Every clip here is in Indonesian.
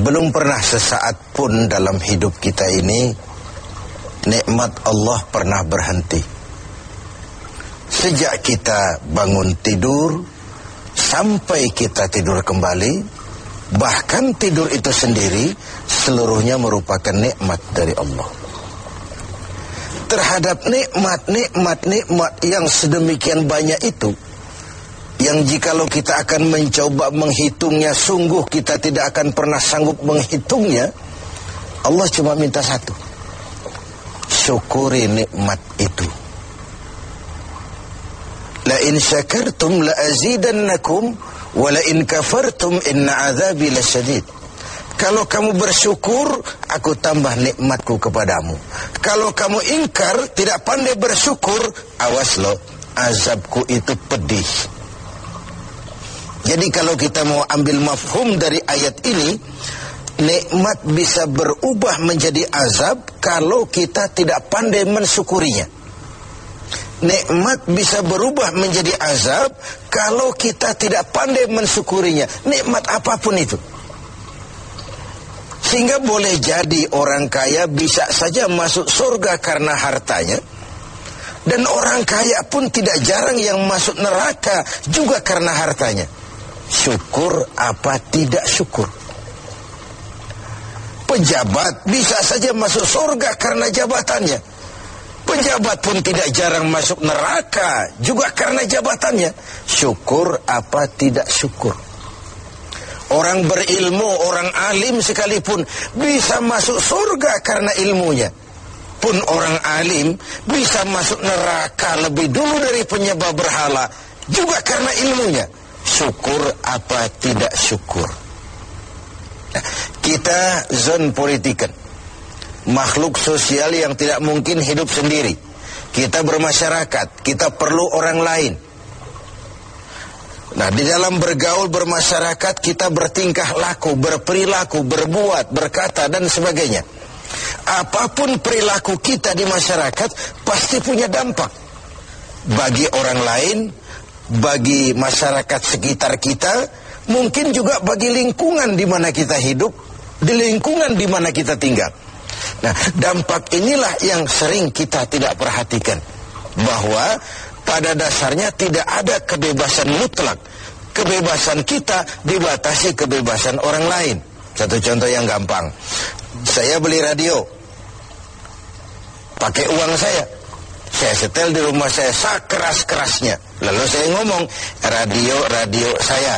belum pernah sesaat pun dalam hidup kita ini nikmat Allah pernah berhenti. Sejak kita bangun tidur sampai kita tidur kembali, bahkan tidur itu sendiri seluruhnya merupakan nikmat dari Allah. Terhadap nikmat, nikmat, nikmat yang sedemikian banyak itu, yang jikalau kita akan mencoba menghitungnya sungguh kita tidak akan pernah sanggup menghitungnya Allah cuma minta satu. Syukuri nikmat itu. La in syakartum la azidannakum wa la in kafartum inna azabi lasyadid. Kalau kamu bersyukur aku tambah nikmatku kepadamu. Kalau kamu ingkar tidak pandai bersyukur awas lo azabku itu pedih jadi kalau kita mau ambil mafhum dari ayat ini, nikmat bisa berubah menjadi azab kalau kita tidak pandai mensyukurinya. Nikmat bisa berubah menjadi azab kalau kita tidak pandai mensyukurinya. Nikmat apa pun itu. Sehingga boleh jadi orang kaya bisa saja masuk surga karena hartanya. Dan orang kaya pun tidak jarang yang masuk neraka juga karena hartanya syukur apa tidak syukur. Pejabat bisa saja masuk surga karena jabatannya. Pejabat pun tidak jarang masuk neraka juga karena jabatannya. Syukur apa tidak syukur. Orang berilmu, orang alim sekalipun bisa masuk surga karena ilmunya. Pun orang alim bisa masuk neraka lebih dulu dari penyebab berhala juga karena ilmunya syukur apa tidak syukur. Kita zon politikan. Makhluk sosial yang tidak mungkin hidup sendiri. Kita bermasyarakat, kita perlu orang lain. Nah, di dalam bergaul bermasyarakat kita bertingkah laku, berperilaku, berbuat, berkata dan sebagainya. Apa pun perilaku kita di masyarakat pasti punya dampak bagi orang lain bagi masyarakat sekitar kita, mungkin juga bagi lingkungan di mana kita hidup, di lingkungan di mana kita tinggal. Nah, dampak inilah yang sering kita tidak perhatikan. Bahwa pada dasarnya tidak ada kebebasan mutlak. Kebebasan kita dibatasi kebebasan orang lain. Satu contoh yang gampang. Saya beli radio. Pakai uang saya. Saya setel di rumah saya sekeras-kerasnya. Lalu saya ngomong, radio-radio saya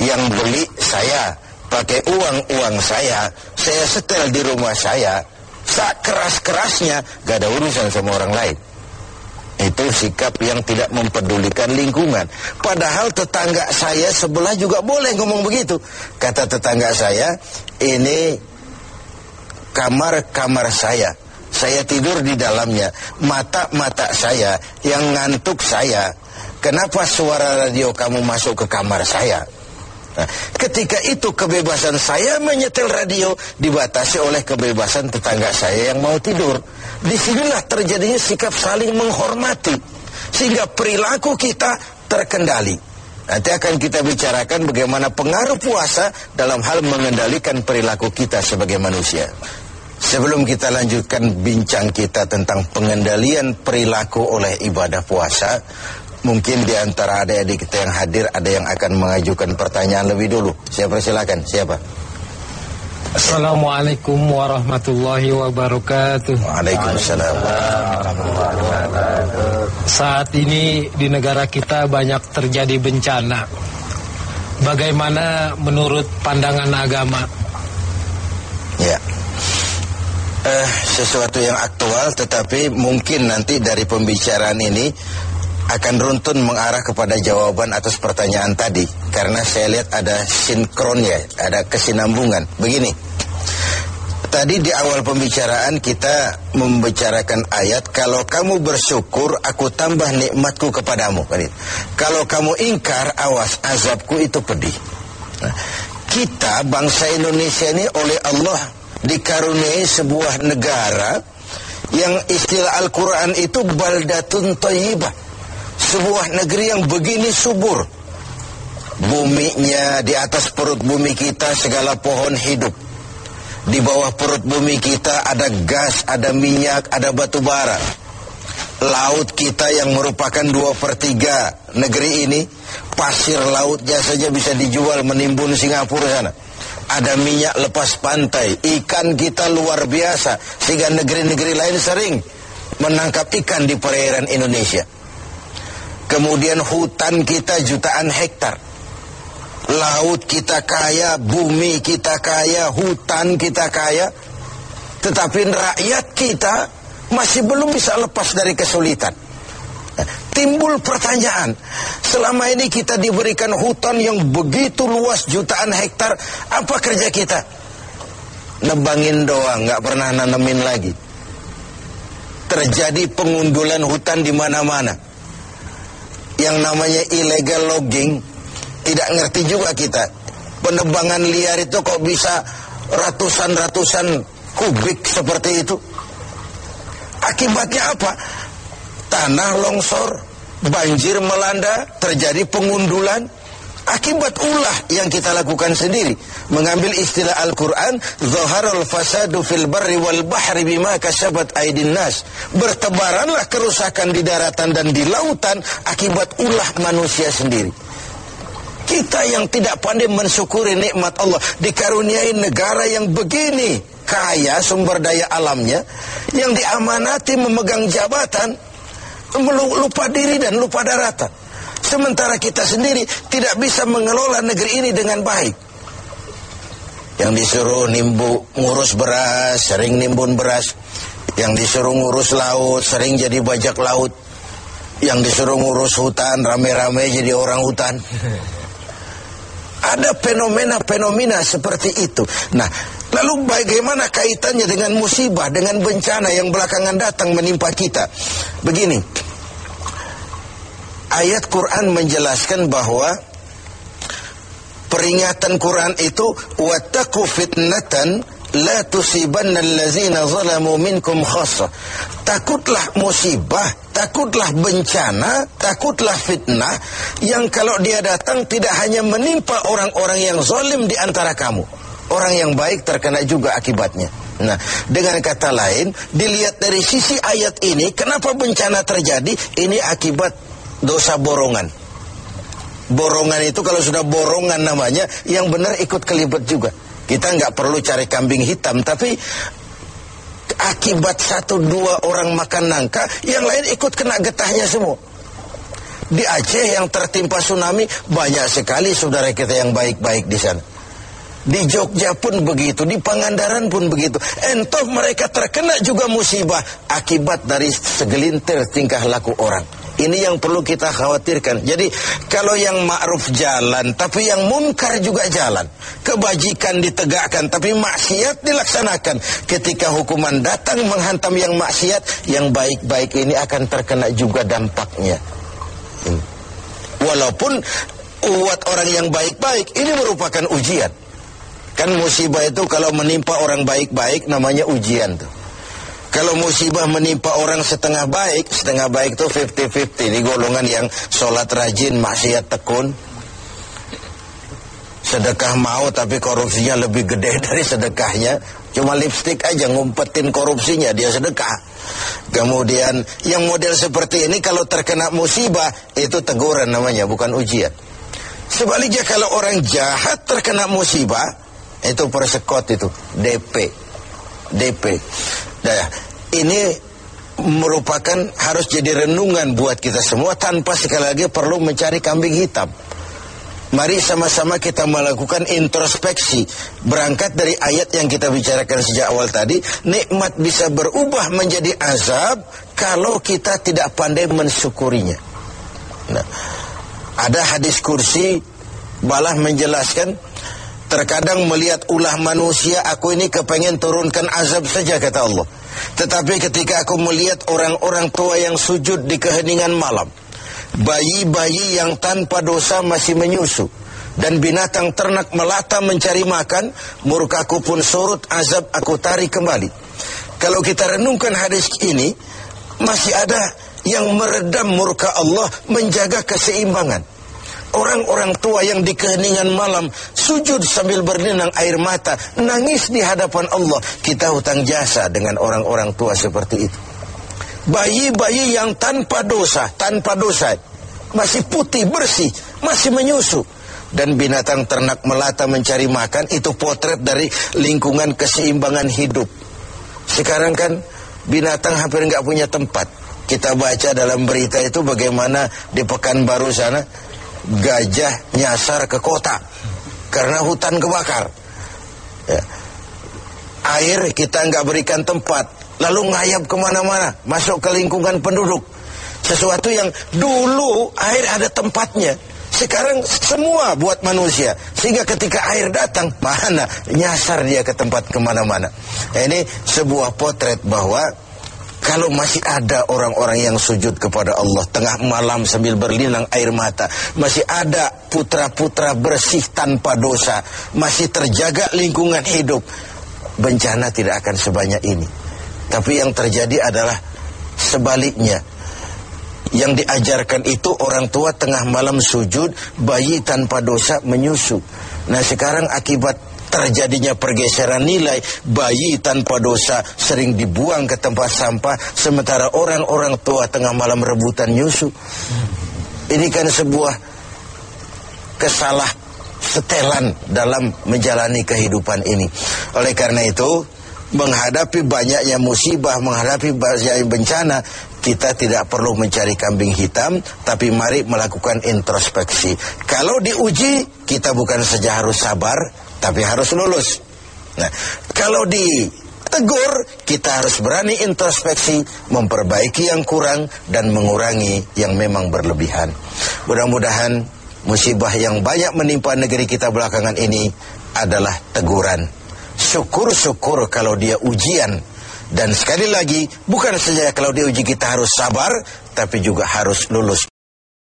yang beli saya pakai uang-uang saya, saya setel di rumah saya, sekeras-kerasnya gak ada urusan sama orang lain. Itu sikap yang tidak mempedulikan lingkungan. Padahal tetangga saya sebelah juga boleh ngomong begitu. Kata tetangga saya, ini kamar-kamar saya saya tidur di dalamnya. Mata-mata saya yang ngantuk saya. Kenapa suara radio kamu masuk ke kamar saya? Nah, ketika itu kebebasan saya menyetel radio dibatasi oleh kebebasan tetangga saya yang mau tidur. Di sinilah terjadinya sikap saling menghormati. Sehingga perilaku kita terkendali. Nanti akan kita bicarakan bagaimana pengaruh puasa dalam hal mengendalikan perilaku kita sebagai manusia. Sebelum kita lanjutkan bincang kita tentang pengendalian perilaku oleh ibadah puasa, mungkin di antara adik-adik kita yang hadir ada yang akan mengajukan pertanyaan lebih dulu. Saya persilakan, siapa? Assalamualaikum warahmatullahi wabarakatuh. Waalaikumsalam. Saat ini di negara kita banyak terjadi bencana. Bagaimana menurut pandangan agama? Ya eh, sesuatu yang aktual tetapi mungkin nanti dari pembicaraan ini akan runtun mengarah kepada jawaban atas pertanyaan tadi karena saya lihat ada sinkron ya, ada kesinambungan. Begini. Tadi di awal pembicaraan kita membicarakan ayat kalau kamu bersyukur aku tambah nikmatku kepadamu. Kalau kamu ingkar awas azabku itu pedih. Nah, kita bangsa Indonesia ini oleh Allah dikaruniai sebuah negara yang istilah Al-Quran itu baldatun tayyibah. Sebuah negeri yang begini subur. Buminya di atas perut bumi kita segala pohon hidup. Di bawah perut bumi kita ada gas, ada minyak, ada batu bara. Laut kita yang merupakan dua per tiga negeri ini, pasir lautnya saja bisa dijual menimbun Singapura sana. Ada minyak lepas pantai, ikan kita luar biasa, sehingga negeri-negeri lain sering menangkap ikan di perairan Indonesia. Kemudian hutan kita jutaan hektar. Laut kita kaya, bumi kita kaya, hutan kita kaya. Tetapi rakyat kita masih belum bisa lepas dari kesulitan. Timbul pertanyaan, selama ini kita diberikan hutan yang begitu luas jutaan hektar, apa kerja kita? Nebangin doang, nggak pernah nanemin lagi. Terjadi pengundulan hutan di mana-mana. Yang namanya illegal logging, tidak ngerti juga kita. Penebangan liar itu kok bisa ratusan-ratusan kubik seperti itu. Akibatnya apa? Tanah longsor, banjir melanda, terjadi pengundulan. Akibat ulah yang kita lakukan sendiri. Mengambil istilah Al-Quran, Zaharul fasadu fil barri wal bahri bima kasabat aidin nas. Bertebaranlah kerusakan di daratan dan di lautan akibat ulah manusia sendiri. Kita yang tidak pandai mensyukuri nikmat Allah dikaruniai negara yang begini kaya sumber daya alamnya yang diamanati memegang jabatan lupa diri dan lupa daratan. Sementara kita sendiri tidak bisa mengelola negeri ini dengan baik. Yang disuruh nimbu ngurus beras, sering nimbun beras. Yang disuruh ngurus laut, sering jadi bajak laut. Yang disuruh ngurus hutan, rame-rame jadi orang hutan. Ada fenomena-fenomena seperti itu. Nah, lalu bagaimana kaitannya dengan musibah, dengan bencana yang belakangan datang menimpa kita? Begini, ayat Quran menjelaskan bahwa peringatan Quran itu wattaqu fitnatan la tusibanna allazina zalamu minkum khassa. Takutlah musibah, takutlah bencana, takutlah fitnah yang kalau dia datang tidak hanya menimpa orang-orang yang zalim di antara kamu. Orang yang baik terkena juga akibatnya. Nah, dengan kata lain, dilihat dari sisi ayat ini, kenapa bencana terjadi? Ini akibat dosa borongan. Borongan itu kalau sudah borongan namanya, yang benar ikut kelibet juga. Kita nggak perlu cari kambing hitam, tapi akibat satu dua orang makan nangka, yang lain ikut kena getahnya semua. Di Aceh yang tertimpa tsunami banyak sekali saudara kita yang baik-baik di sana. Di Jogja pun begitu, di Pangandaran pun begitu. Entoh mereka terkena juga musibah akibat dari segelintir tingkah laku orang. Ini yang perlu kita khawatirkan. Jadi kalau yang ma'ruf jalan, tapi yang munkar juga jalan. Kebajikan ditegakkan, tapi maksiat dilaksanakan. Ketika hukuman datang menghantam yang maksiat, yang baik-baik ini akan terkena juga dampaknya. Hmm. Walaupun buat orang yang baik-baik, ini merupakan ujian. Kan musibah itu kalau menimpa orang baik-baik namanya ujian tuh. Kalau musibah menimpa orang setengah baik, setengah baik itu 50-50. Ini golongan yang sholat rajin, maksiat tekun. Sedekah mau tapi korupsinya lebih gede dari sedekahnya. Cuma lipstick aja ngumpetin korupsinya, dia sedekah. Kemudian yang model seperti ini kalau terkena musibah, itu teguran namanya, bukan ujian. Sebaliknya kalau orang jahat terkena musibah, itu persekot itu DP DP nah, ini merupakan harus jadi renungan buat kita semua tanpa sekali lagi perlu mencari kambing hitam. Mari sama-sama kita melakukan introspeksi. Berangkat dari ayat yang kita bicarakan sejak awal tadi Nikmat bisa berubah menjadi azab Kalau kita tidak pandai mensyukurinya. Nah, Ada hadis kursi Balah menjelaskan Terkadang melihat ulah manusia aku ini kepengen turunkan azab saja kata Allah. Tetapi ketika aku melihat orang-orang tua yang sujud di keheningan malam. Bayi-bayi yang tanpa dosa masih menyusu. Dan binatang ternak melata mencari makan. Murkaku pun surut azab aku tarik kembali. Kalau kita renungkan hadis ini. Masih ada yang meredam murka Allah menjaga keseimbangan. Orang-orang tua yang di keheningan malam sujud sambil berlinang air mata, nangis di hadapan Allah. Kita hutang jasa dengan orang-orang tua seperti itu. Bayi-bayi yang tanpa dosa, tanpa dosa, masih putih, bersih, masih menyusu. Dan binatang ternak melata mencari makan, itu potret dari lingkungan keseimbangan hidup. Sekarang kan binatang hampir nggak punya tempat. Kita baca dalam berita itu bagaimana di Pekanbaru sana gajah nyasar ke kota karena hutan kebakar. Ya. Air kita nggak berikan tempat, lalu ngayap ke mana-mana, masuk ke lingkungan penduduk. Sesuatu yang dulu air ada tempatnya, sekarang semua buat manusia. Sehingga ketika air datang, mana nyasar dia ke tempat ke mana-mana. Nah, ini sebuah potret bahwa kalau masih ada orang-orang yang sujud kepada Allah tengah malam sambil berlinang air mata, masih ada putra-putra bersih tanpa dosa, masih terjaga lingkungan hidup, bencana tidak akan sebanyak ini. Tapi yang terjadi adalah sebaliknya. Yang diajarkan itu orang tua tengah malam sujud, bayi tanpa dosa menyusu. Nah sekarang akibat terjadinya pergeseran nilai bayi tanpa dosa sering dibuang ke tempat sampah sementara orang-orang tua tengah malam rebutan nyusu ini kan sebuah kesalah setelan dalam menjalani kehidupan ini oleh karena itu menghadapi banyaknya musibah, menghadapi banyaknya bencana, kita tidak perlu mencari kambing hitam, tapi mari melakukan introspeksi. Kalau diuji, kita bukan saja harus sabar, tapi harus lulus. Nah, kalau ditegur, kita harus berani introspeksi, memperbaiki yang kurang dan mengurangi yang memang berlebihan. Mudah-mudahan musibah yang banyak menimpa negeri kita belakangan ini adalah teguran. Syukur-syukur kalau dia ujian. Dan sekali lagi, bukan saja kalau dia uji kita harus sabar, tapi juga harus lulus